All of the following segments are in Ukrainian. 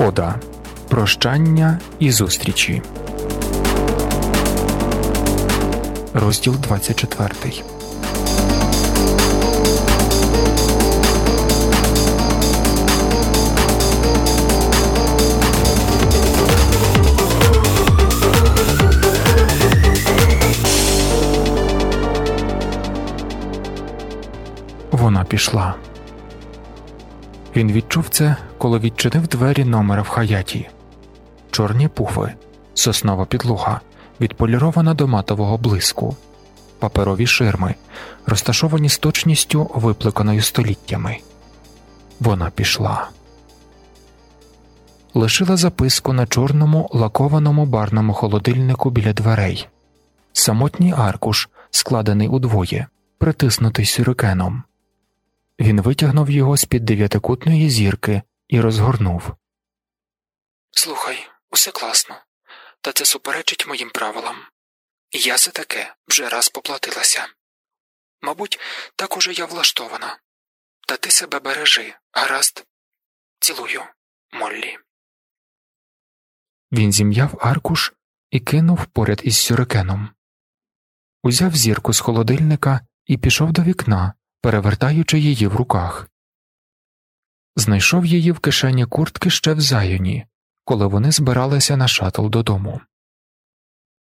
Кода Прощання і зустрічі. Розділ 24 Вона пішла. Він відчув це, коли відчинив двері номера в хаяті, чорні пуфи, соснова підлога, відполірована до матового блиску, паперові ширми, розташовані з точністю, випликаною століттями. Вона пішла. Лишила записку на чорному лакованому барному холодильнику біля дверей, самотній аркуш, складений удвоє, притиснутий сюрикеном. Він витягнув його з під дев'ятикутної зірки і розгорнув. Слухай, усе класно, та це суперечить моїм правилам. Я за таке вже раз поплатилася. Мабуть, так уже я влаштована. Та ти себе бережи, гаразд. Цілую, Моллі. Він зім'яв аркуш і кинув поряд із сюрикеном. Узяв зірку з холодильника і пішов до вікна перевертаючи її в руках. Знайшов її в кишені куртки ще в зайоні, коли вони збиралися на шатл додому.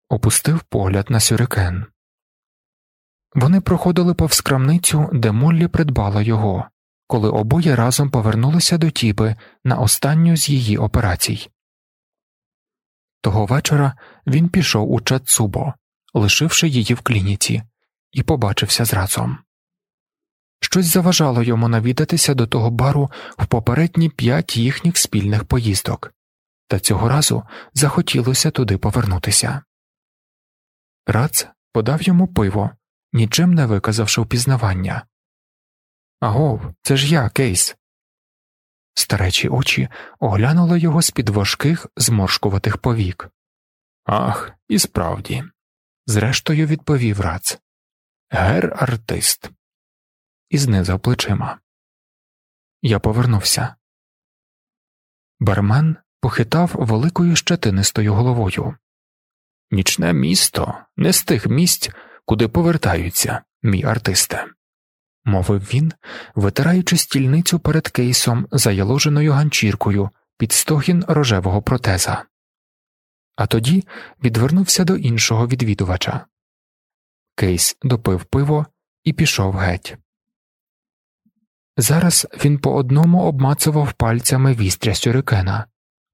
Опустив погляд на сюрикен. Вони проходили повз крамницю, де Моллі придбала його, коли обоє разом повернулися до Тіби на останню з її операцій. Того вечора він пішов у Чацубо, лишивши її в клініці, і побачився з разом. Щось заважало йому навідатися до того бару в попередні п'ять їхніх спільних поїздок, та цього разу захотілося туди повернутися. Рац подав йому пиво, нічим не виказавши впізнавання. Агов, це ж я, Кейс. Старечі очі оглянули його з під важких зморшкуватих повік. Ах, і справді, зрештою відповів Рац. Гер артист і знизав плечима. Я повернувся. Бармен похитав великою щетинистою головою. Нічне місто не з тих місць, куди повертаються, мій артисте, мовив він, витираючи стільницю перед кейсом заяложеною ганчіркою під стогін рожевого протеза. А тоді відвернувся до іншого відвідувача. Кейс допив пиво і пішов геть. Зараз він по одному обмацував пальцями вістря сюрикена,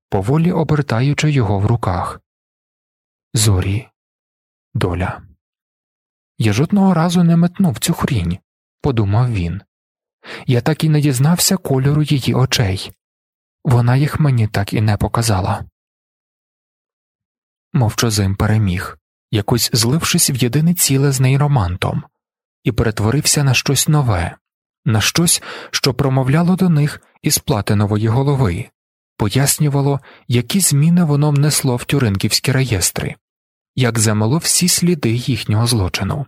поволі обертаючи його в руках. Зорі, доля. Я жодного разу не метнув цю хрінь, подумав він. Я так і не дізнався кольору її очей. Вона їх мені так і не показала. Мовчозим переміг, якось злившись в єдине ціле з нейромантом, і перетворився на щось нове, на щось, що промовляло до них із платинової голови, пояснювало, які зміни воно внесло в тюринківські реєстри, як замело всі сліди їхнього злочину.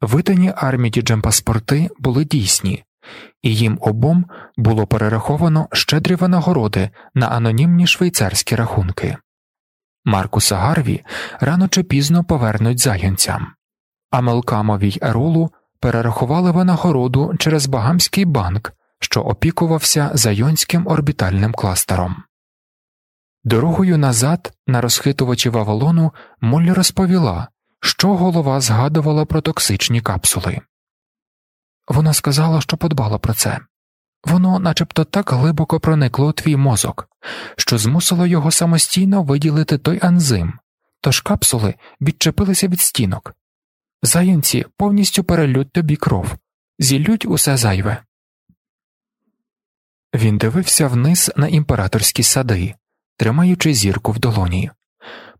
Видані армії джемпаспорти були дійсні, і їм обом було перераховано щедрі винагороди на анонімні швейцарські рахунки. Маркуса Гарві рано чи пізно повернуть зайонцям, а Мелкамові й Еролу перерахували винагороду через Багамський банк, що опікувався Зайонським орбітальним кластером. Дорогою назад, на розхитувачі Вавилону, Моллі розповіла, що голова згадувала про токсичні капсули. Вона сказала, що подбала про це. Воно начебто так глибоко проникло у твій мозок, що змусило його самостійно виділити той ензим, тож капсули відчепилися від стінок, Заєнці повністю перелють тобі кров, зілють усе зайве. Він дивився вниз на імператорські сади, тримаючи зірку в долоні,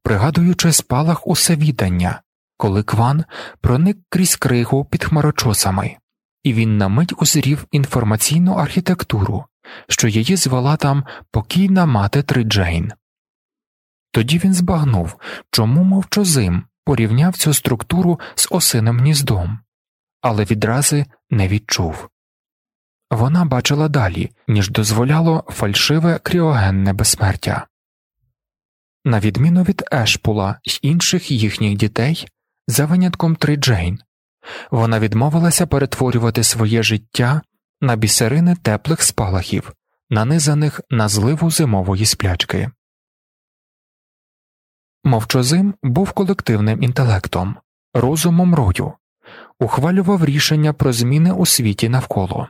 пригадуючи спалах усевідання, коли кван проник крізь кригу під хмарочосами, і він на мить узрів інформаційну архітектуру, що її звела там покійна мати Триджейн. Тоді він збагнув, чому мовчозим порівняв цю структуру з осиним гніздом, але відрази не відчув. вона бачила далі, ніж дозволяло фальшиве кріогенне безсмертя. На відміну від Ешпула й інших їхніх дітей, за винятком Три Джейн, вона відмовилася перетворювати своє життя на бісерини теплих спалахів, нанизаних на зливу зимової сплячки. Мовчозим був колективним інтелектом, розумом рою, ухвалював рішення про зміни у світі навколо.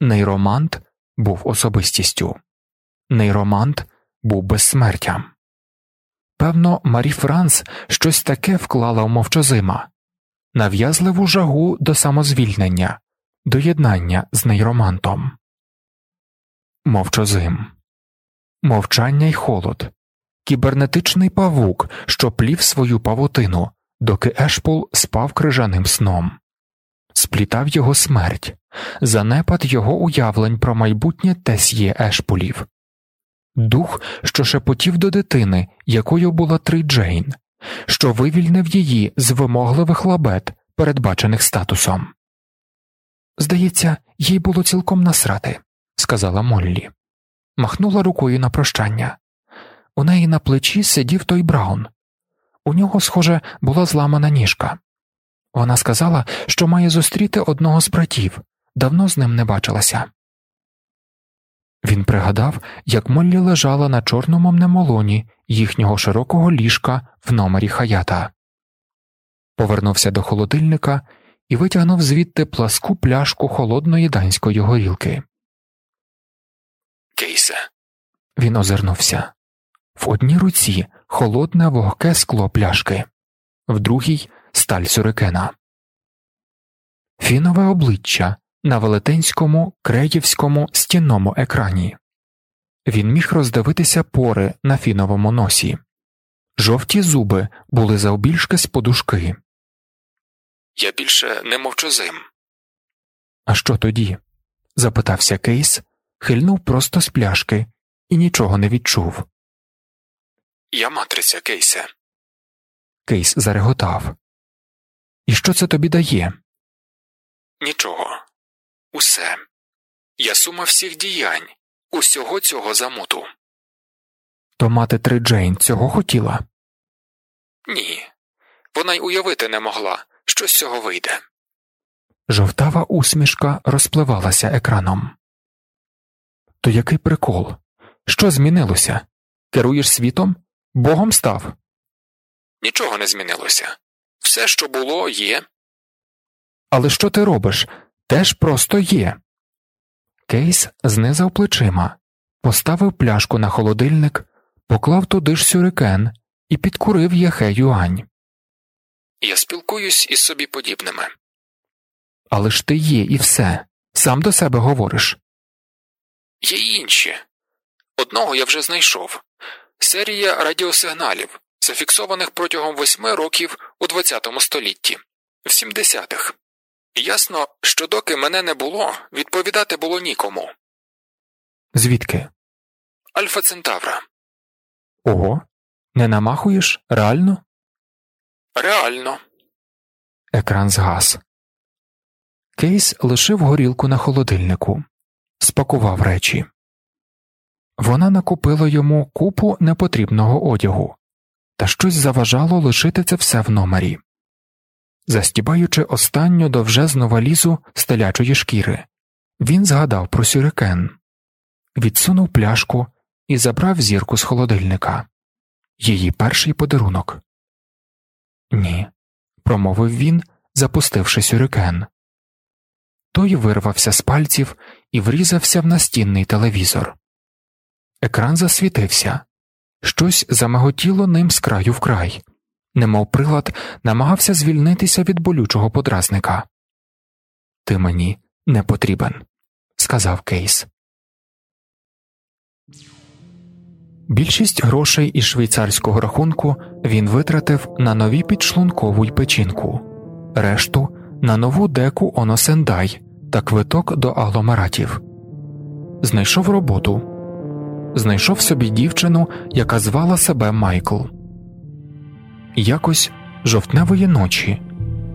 Нейромант був особистістю, нейромант був безсмертям. Певно, Марі Франс щось таке вклала в мовчозима, нав'язливу жагу до самозвільнення, до єднання з нейромантом. Мовчозим, мовчання й холод, кібернетичний павук, що плів свою павутину, доки Ешпол спав крижаним сном, сплітав його смерть, занепад його уявлень про майбутнє тесьє Ешполів, дух, що шепотів до дитини, якою була Три Джейн, що вивільнив її з вимогливих лабет, передбачених статусом. Здається, їй було цілком насрати, сказала Моллі, махнула рукою на прощання. У неї на плечі сидів той Браун. У нього, схоже, була зламана ніжка. Вона сказала, що має зустріти одного з братів, давно з ним не бачилася. Він пригадав, як Моллі лежала на чорному мнемолоні їхнього широкого ліжка в номері хаята, повернувся до холодильника і витягнув звідти пласку пляшку холодної данської горілки. Кейсе. Він озирнувся в одній руці холодне вогке скло пляшки, в другій сталь сюрикена. Фінове обличчя на велетенському креївському стінному екрані. Він міг роздивитися пори на фіновому носі. Жовті зуби були завбільшки з подушки. Я більше не мовчозим. А що тоді? запитався Кейс, хильнув просто з пляшки і нічого не відчув. Я матриця, Кейсе. Кейс зареготав. І що це тобі дає? Нічого. Усе. Я сума всіх діянь, усього цього замуту. То мати Три Джейн цього хотіла? Ні. Вона й уявити не могла, що з цього вийде. Жовтава усмішка розпливалася екраном. То який прикол? Що змінилося? Керуєш світом? Богом став? Нічого не змінилося. Все, що було, є. Але що ти робиш? Теж просто є. Кейс знизав плечима, поставив пляшку на холодильник, поклав туди ж сюрикен і підкурив Єхе Юань. Я спілкуюсь із собі подібними. Але ж ти є і все, сам до себе говориш. Є інші. Одного я вже знайшов серія радіосигналів, зафіксованих протягом восьми років у ХХ столітті, в 70-х. Ясно, що доки мене не було, відповідати було нікому. Звідки? Альфа Центавра. Ого, не намахуєш реально? Реально. Екран згас. Кейс лишив горілку на холодильнику, спакував речі. Вона накупила йому купу непотрібного одягу, та щось заважало лишити це все в номері. Застібаючи останню довжезну валізу стелячої шкіри, він згадав про сюрикен, відсунув пляшку і забрав зірку з холодильника її перший подарунок. Ні, промовив він, запустивши сюрикен. Той вирвався з пальців і врізався в настінний телевізор. Екран засвітився, щось замаготіло ним з краю в край, немов прилад намагався звільнитися від болючого подразника. Ти мені не потрібен, сказав Кейс. Більшість грошей із швейцарського рахунку він витратив на нові підшлункову й печінку, решту на нову деку Оносендай та квиток до агломератів. Знайшов роботу, знайшов собі дівчину, яка звала себе Майкл. Якось жовтневої ночі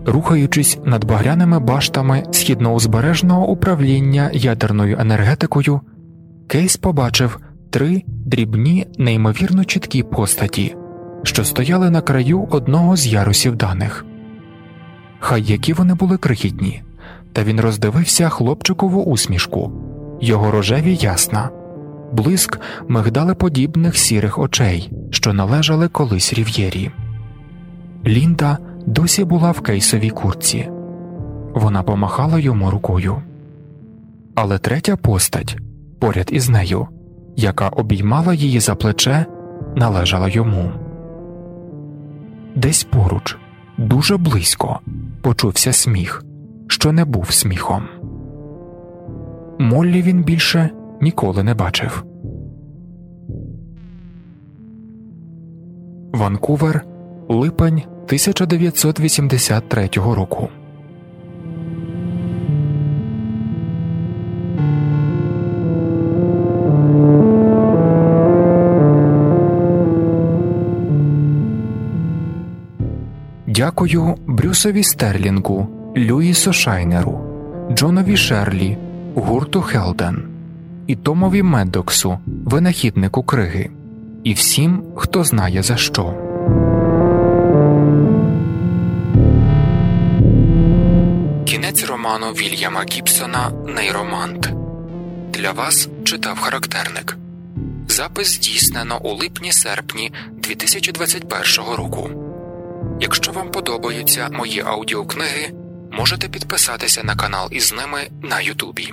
Рухаючись над багряними баштами східноузбережного управління ядерною енергетикою, Кейс побачив три дрібні, неймовірно чіткі постаті, що стояли на краю одного з ярусів даних. Хай які вони були крихітні, та він роздивився хлопчикову усмішку, його рожеві ясна, блиск мигдалеподібних сірих очей, що належали колись рів'єрі. Лінда досі була в кейсовій курці, вона помахала йому рукою. Але третя постать поряд із нею, яка обіймала її за плече, належала йому. Десь поруч, дуже близько, почувся сміх, що не був сміхом. Моллі він більше ніколи не бачив. Ванкувер, липень 1983 року. Дякую Брюсові Стерлінгу, Люїсу Шайнеру, Джонові Шерлі, гурту Хелден і Томові Медоксу, винахіднику криги, і всім, хто знає за що. Кінець роману Вільяма Гібсона Нейромант. Для вас читав характерник. Запис здійснено у липні серпні 2021 року. Якщо вам подобаються мої аудіокниги, можете підписатися на канал із ними на Ютубі.